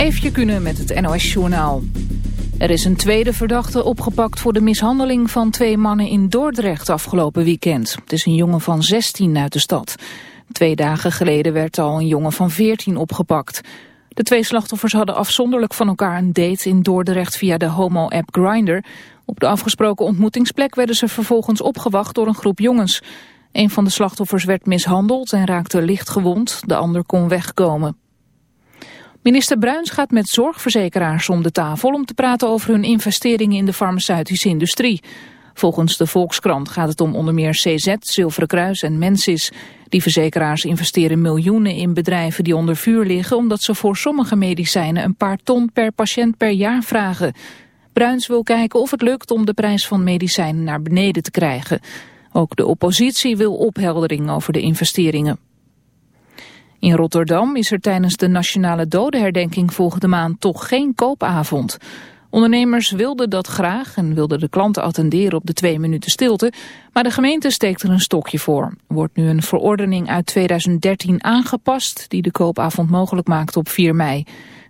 Eefje kunnen met het NOS-journaal. Er is een tweede verdachte opgepakt voor de mishandeling van twee mannen in Dordrecht afgelopen weekend. Het is een jongen van 16 uit de stad. Twee dagen geleden werd al een jongen van 14 opgepakt. De twee slachtoffers hadden afzonderlijk van elkaar een date in Dordrecht via de homo-app Grindr. Op de afgesproken ontmoetingsplek werden ze vervolgens opgewacht door een groep jongens. Een van de slachtoffers werd mishandeld en raakte licht gewond, de ander kon wegkomen. Minister Bruins gaat met zorgverzekeraars om de tafel om te praten over hun investeringen in de farmaceutische industrie. Volgens de Volkskrant gaat het om onder meer CZ, Zilveren Kruis en Mensis. Die verzekeraars investeren miljoenen in bedrijven die onder vuur liggen... omdat ze voor sommige medicijnen een paar ton per patiënt per jaar vragen. Bruins wil kijken of het lukt om de prijs van medicijnen naar beneden te krijgen. Ook de oppositie wil opheldering over de investeringen. In Rotterdam is er tijdens de nationale dodenherdenking volgende maand toch geen koopavond. Ondernemers wilden dat graag en wilden de klanten attenderen op de twee minuten stilte, maar de gemeente steekt er een stokje voor. Wordt nu een verordening uit 2013 aangepast die de koopavond mogelijk maakt op 4 mei.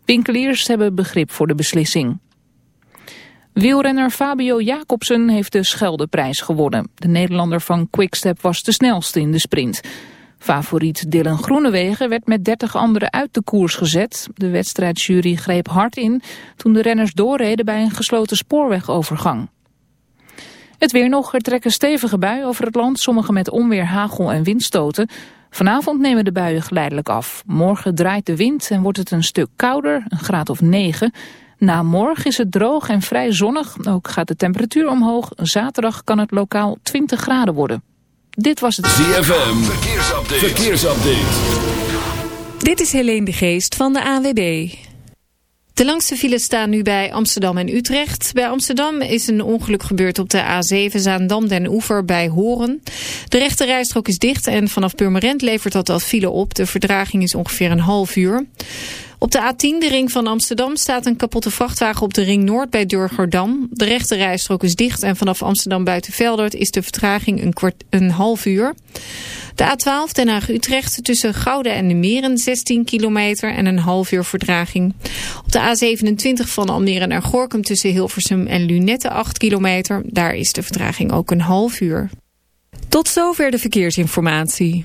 Winkeliers hebben begrip voor de beslissing. Wielrenner Fabio Jacobsen heeft de Scheldeprijs gewonnen. De Nederlander van Quickstep was de snelste in de sprint. Favoriet Dylan Groenewegen werd met 30 anderen uit de koers gezet. De wedstrijdjury greep hard in toen de renners doorreden bij een gesloten spoorwegovergang. Het weer nog, er trekken stevige buien over het land, sommige met onweer, hagel en windstoten. Vanavond nemen de buien geleidelijk af. Morgen draait de wind en wordt het een stuk kouder, een graad of 9. Na morgen is het droog en vrij zonnig, ook gaat de temperatuur omhoog. Zaterdag kan het lokaal 20 graden worden. Dit was het ZFM. Verkeersupdate. Verkeersupdate. Dit is Helene de Geest van de AWB. De langste files staan nu bij Amsterdam en Utrecht. Bij Amsterdam is een ongeluk gebeurd op de A7 Zaandam den Oever bij Horen. De rechte rijstrook is dicht en vanaf Purmerend levert dat al file op. De verdraging is ongeveer een half uur. Op de A10, de ring van Amsterdam, staat een kapotte vrachtwagen op de ring Noord bij Durgerdam. De rechte rijstrook is dicht en vanaf Amsterdam buiten Veldert is de vertraging een, kwart, een half uur. De A12 Den Haag-Utrecht tussen Gouden en de Meren 16 kilometer en een half uur verdraging. Op de A27 van Almere naar Gorkum tussen Hilversum en Lunette 8 kilometer. Daar is de vertraging ook een half uur. Tot zover de verkeersinformatie.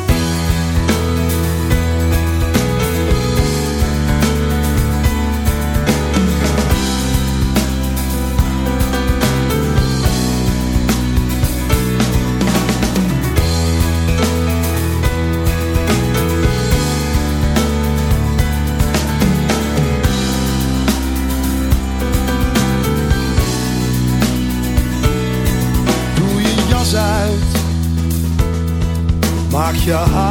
Maak je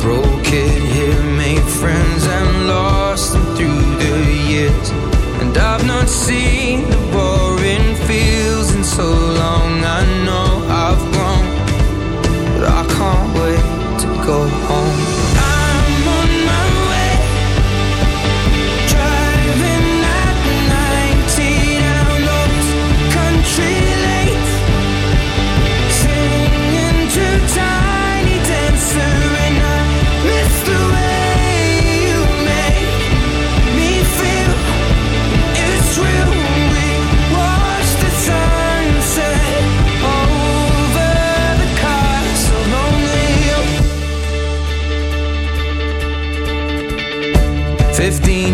broke it here, made friends and lost them through the years. And I've not seen the boring fields in so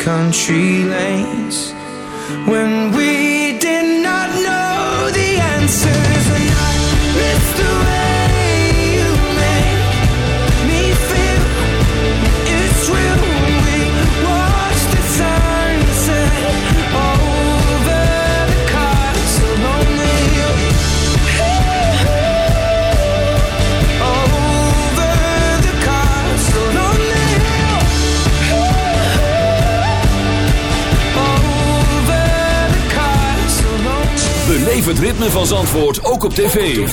country lanes. When we did not know the answers and I missed the het ritme van Zandvoort ook op tv.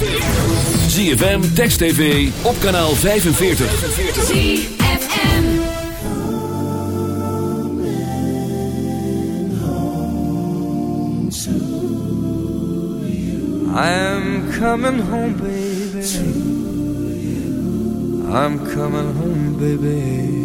ZFM, Text TV, op kanaal 45. ZFM I am coming home, baby I'm coming home, baby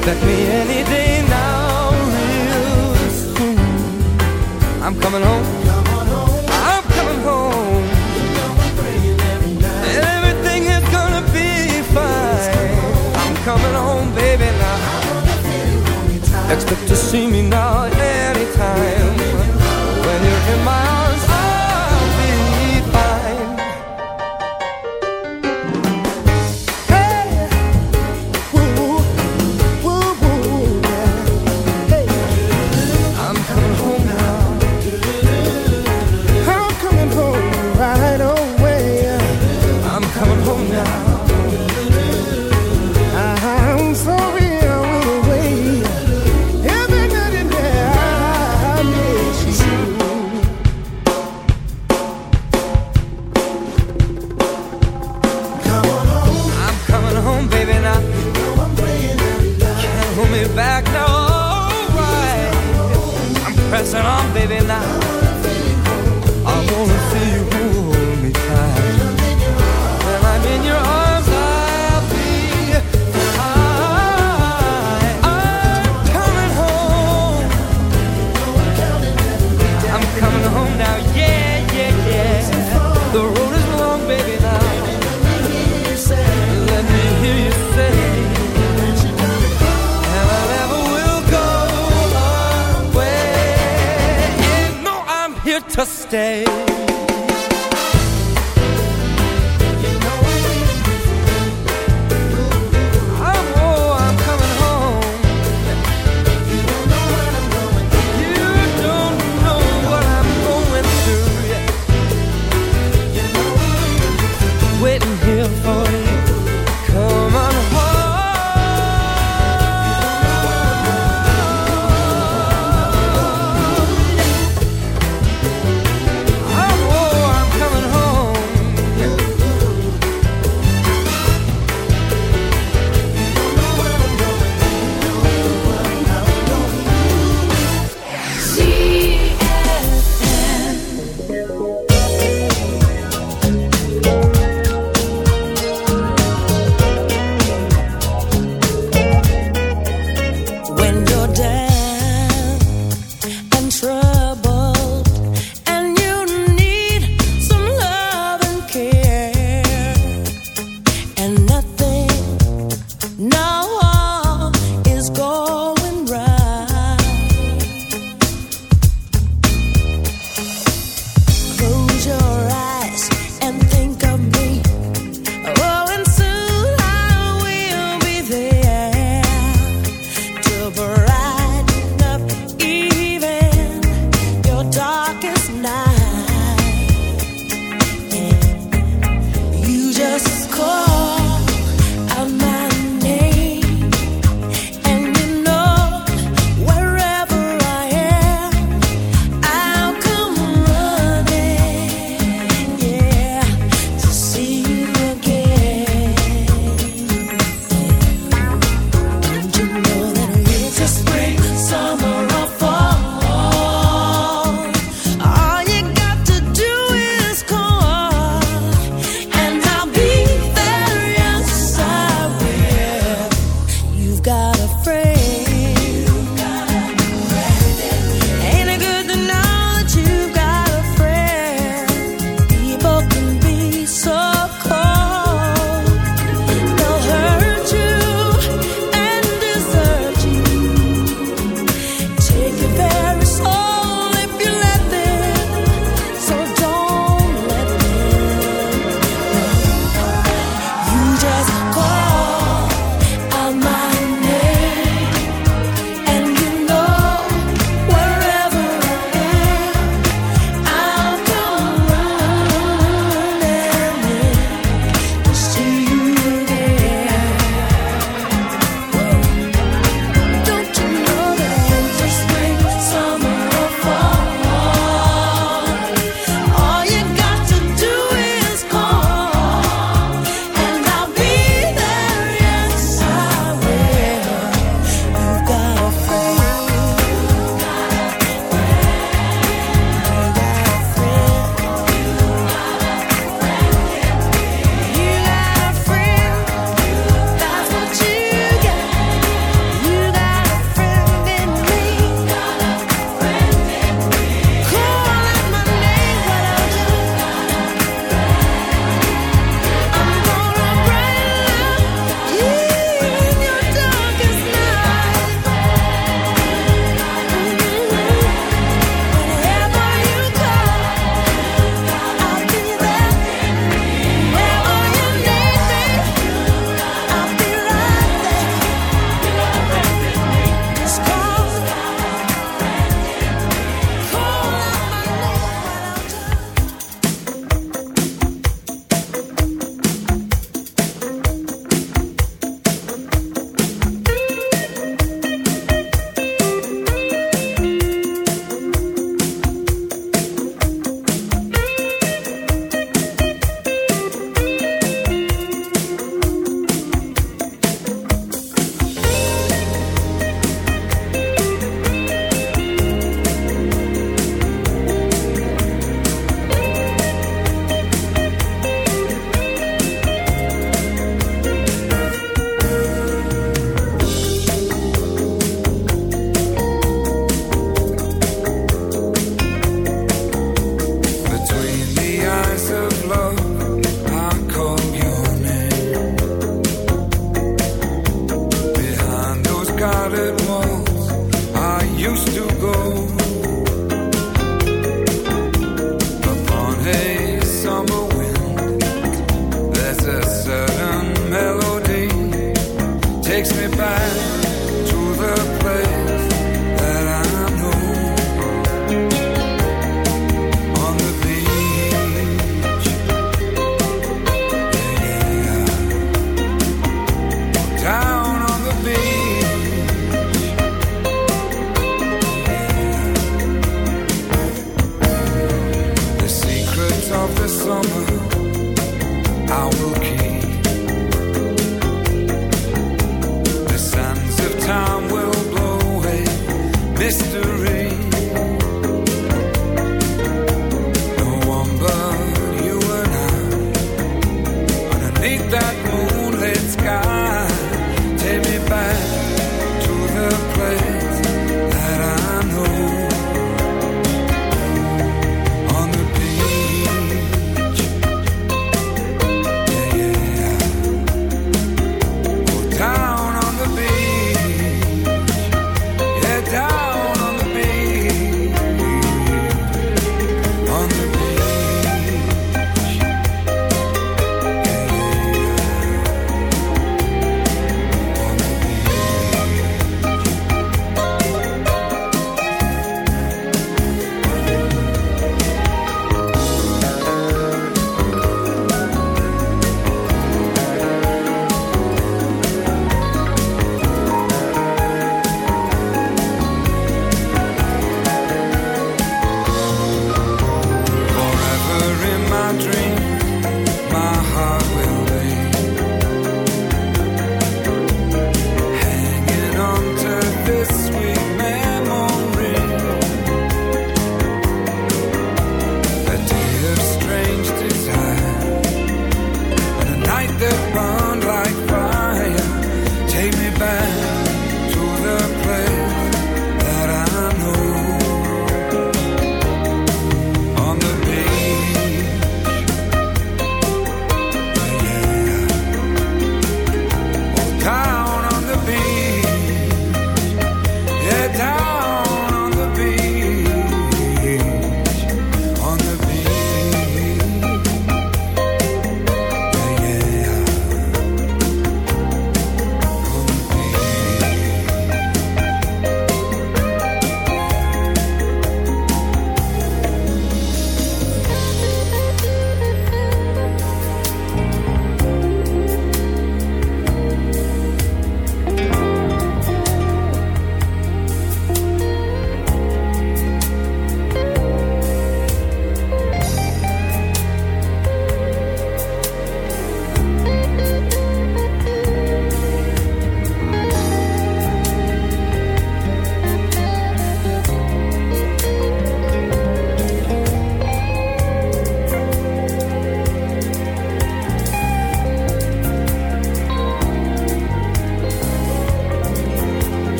Expect me any day now, real soon. I'm coming home. I'm coming home. And everything is gonna be fine. I'm coming home, baby, now. Expect to see me now anytime. When you're in my